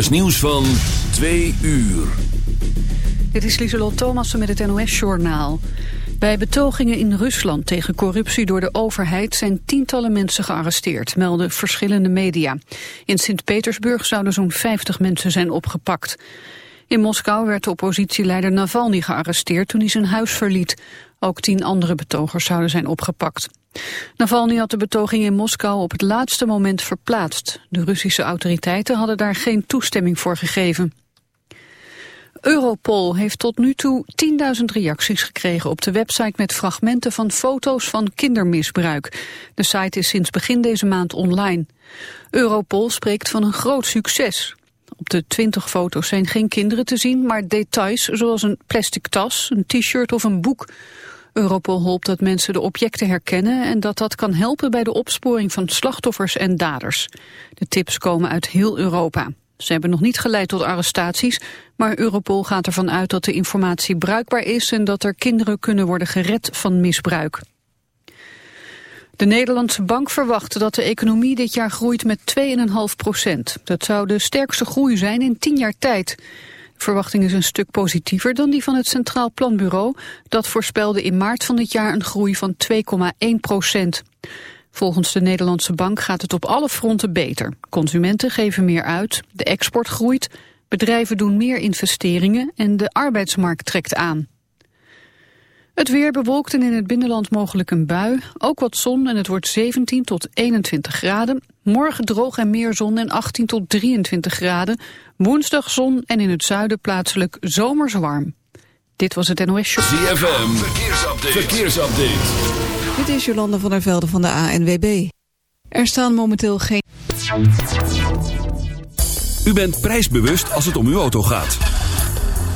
is nieuws van twee uur. Dit is Lieselot Thomassen met het NOS-journaal. Bij betogingen in Rusland tegen corruptie door de overheid... zijn tientallen mensen gearresteerd, melden verschillende media. In Sint-Petersburg zouden zo'n 50 mensen zijn opgepakt. In Moskou werd de oppositieleider Navalny gearresteerd... toen hij zijn huis verliet. Ook tien andere betogers zouden zijn opgepakt. Navalny had de betoging in Moskou op het laatste moment verplaatst. De Russische autoriteiten hadden daar geen toestemming voor gegeven. Europol heeft tot nu toe 10.000 reacties gekregen op de website met fragmenten van foto's van kindermisbruik. De site is sinds begin deze maand online. Europol spreekt van een groot succes. Op de 20 foto's zijn geen kinderen te zien, maar details zoals een plastic tas, een t-shirt of een boek. Europol hoopt dat mensen de objecten herkennen en dat dat kan helpen bij de opsporing van slachtoffers en daders. De tips komen uit heel Europa. Ze hebben nog niet geleid tot arrestaties, maar Europol gaat ervan uit dat de informatie bruikbaar is en dat er kinderen kunnen worden gered van misbruik. De Nederlandse bank verwacht dat de economie dit jaar groeit met 2,5 procent. Dat zou de sterkste groei zijn in 10 jaar tijd. Verwachting is een stuk positiever dan die van het Centraal Planbureau. Dat voorspelde in maart van dit jaar een groei van 2,1 procent. Volgens de Nederlandse bank gaat het op alle fronten beter. Consumenten geven meer uit, de export groeit, bedrijven doen meer investeringen en de arbeidsmarkt trekt aan. Het weer bewolkt en in het binnenland mogelijk een bui. Ook wat zon en het wordt 17 tot 21 graden. Morgen droog en meer zon en 18 tot 23 graden. Woensdag zon en in het zuiden plaatselijk zomers warm. Dit was het NOS Show. ZFM, verkeersupdate. verkeersupdate. Dit is Jolande van der Velde van de ANWB. Er staan momenteel geen... U bent prijsbewust als het om uw auto gaat.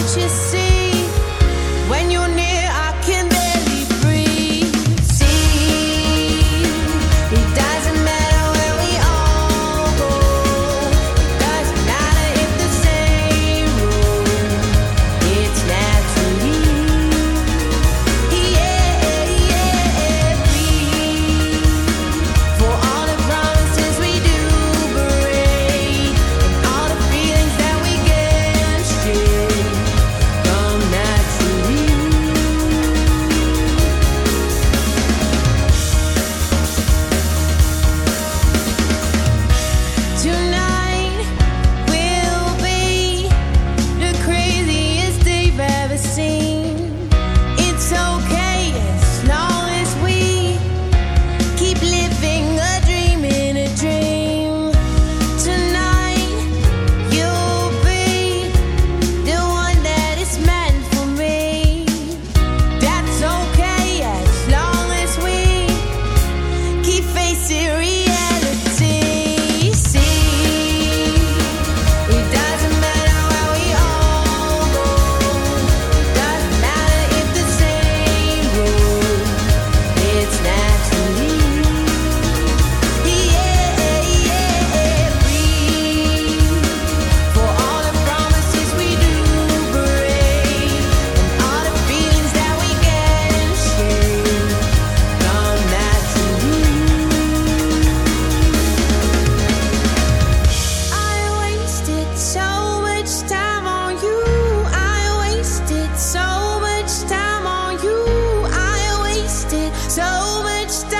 what you see. So much time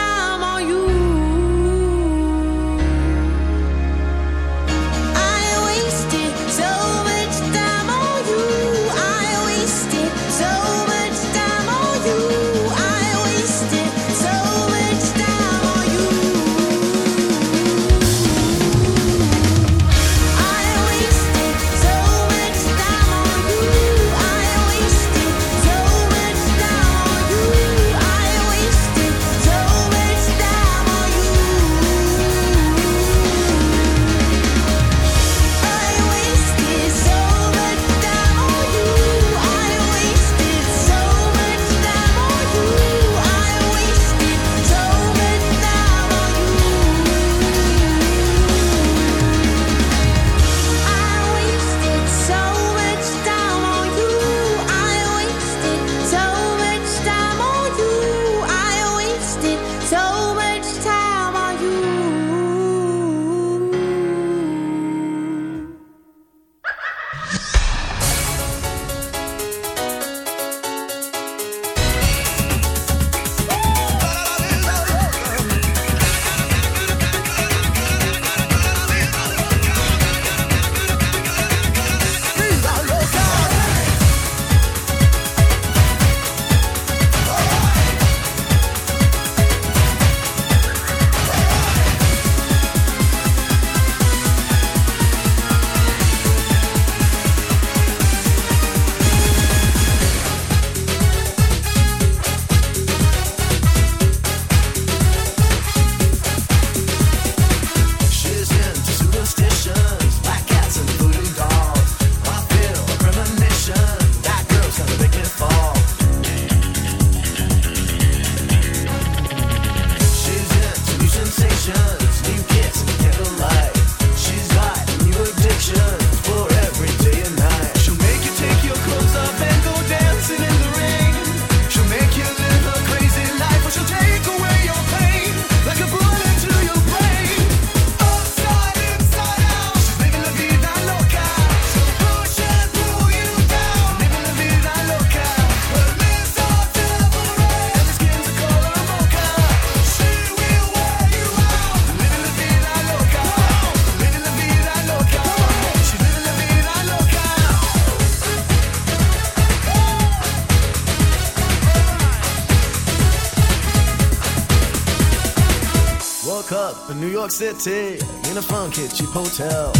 Punk at Cheap Hotel.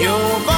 有吧。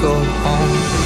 go home.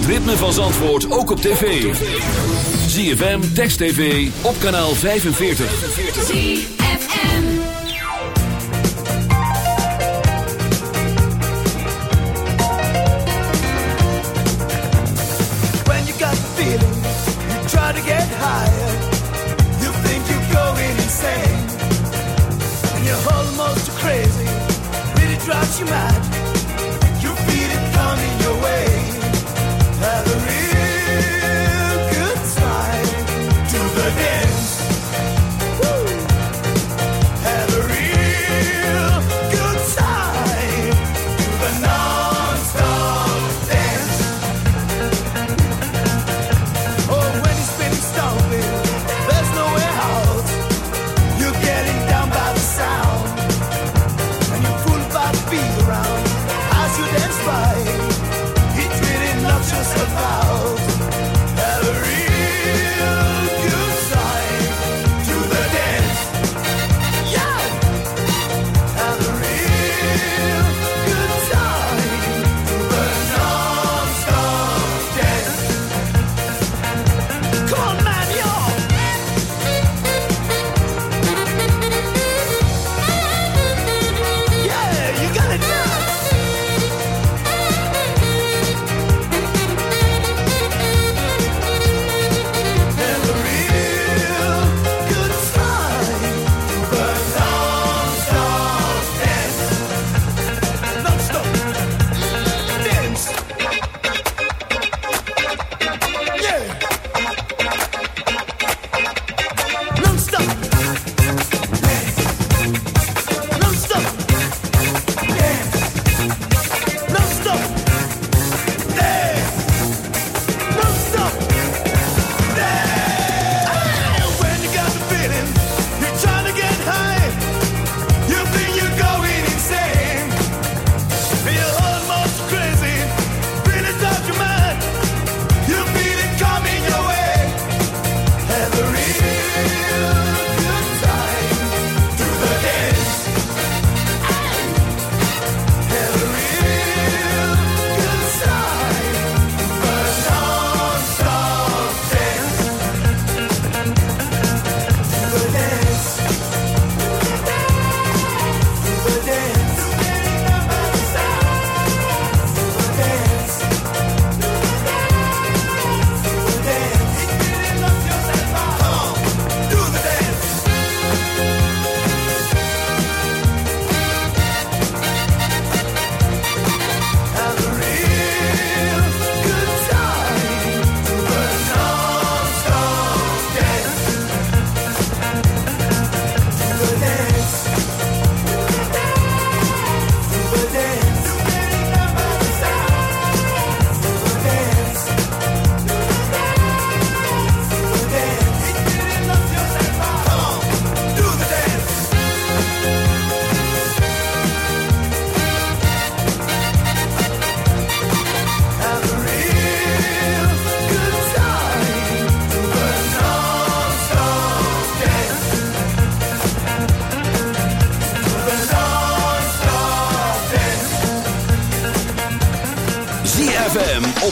het ritme van Zandvoort ook op tv. ZFM, Text TV, op kanaal 45. When you got the feeling, you try to get higher. You think you're going insane. And you're almost crazy, really drives you mad.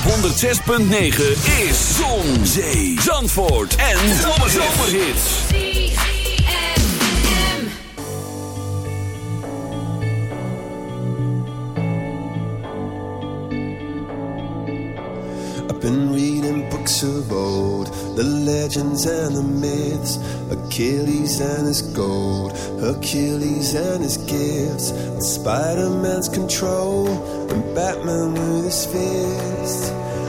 106.9 is Zon, Zee, Zandvoort en Zomerhits. I've been reading books of old, the legends and the myths, Achilles and his gold, Achilles and his gifts, Spider-Man's control, and Batman with his fist.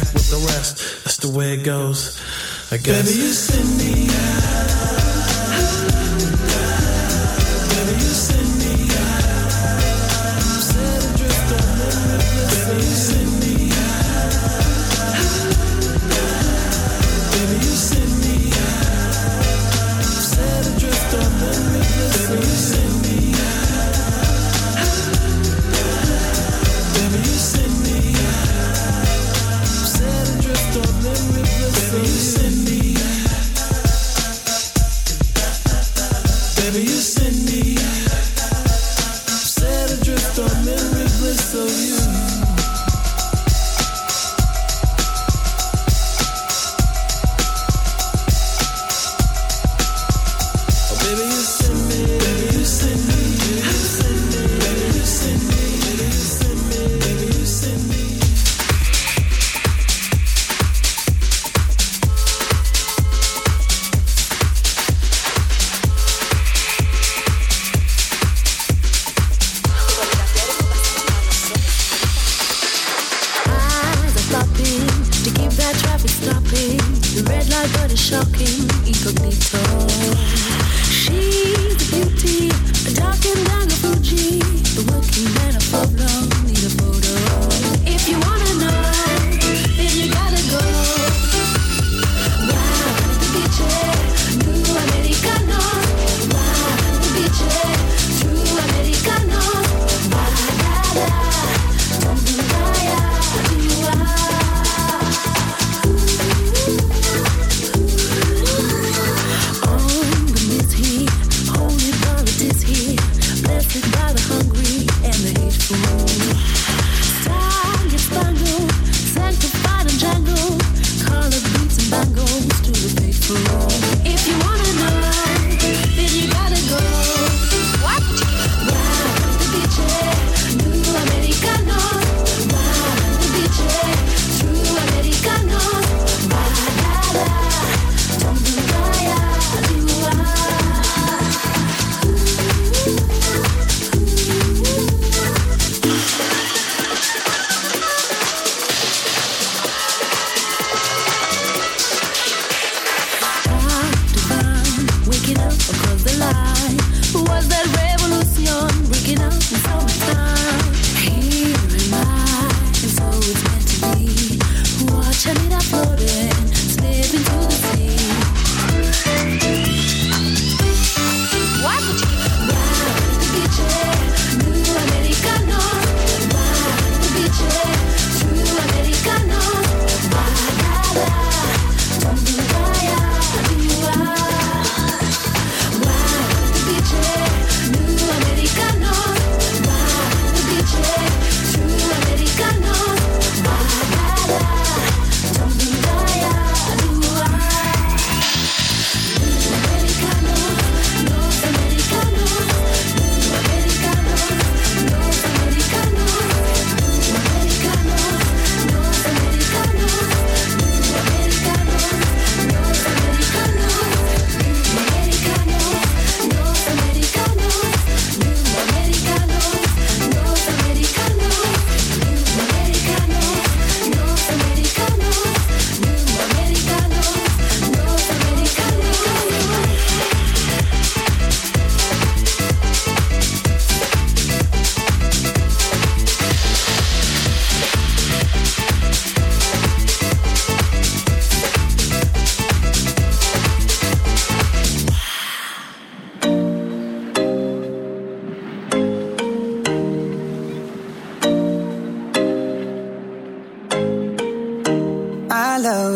back with the rest. That's the way it goes. I guess. Baby, you send me.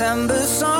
December song.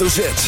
hoofdletter Z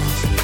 reasons.